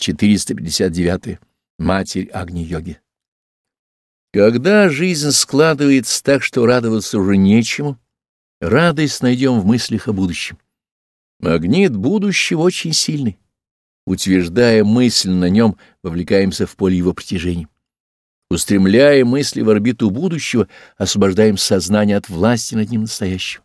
459. Матерь Агни-йоги. Когда жизнь складывается так, что радоваться уже нечему, радость найдем в мыслях о будущем. Магнит будущего очень сильный. Утверждая мысль на нем, вовлекаемся в поле его притяжения. Устремляя мысли в орбиту будущего, освобождаем сознание от власти над ним настоящего.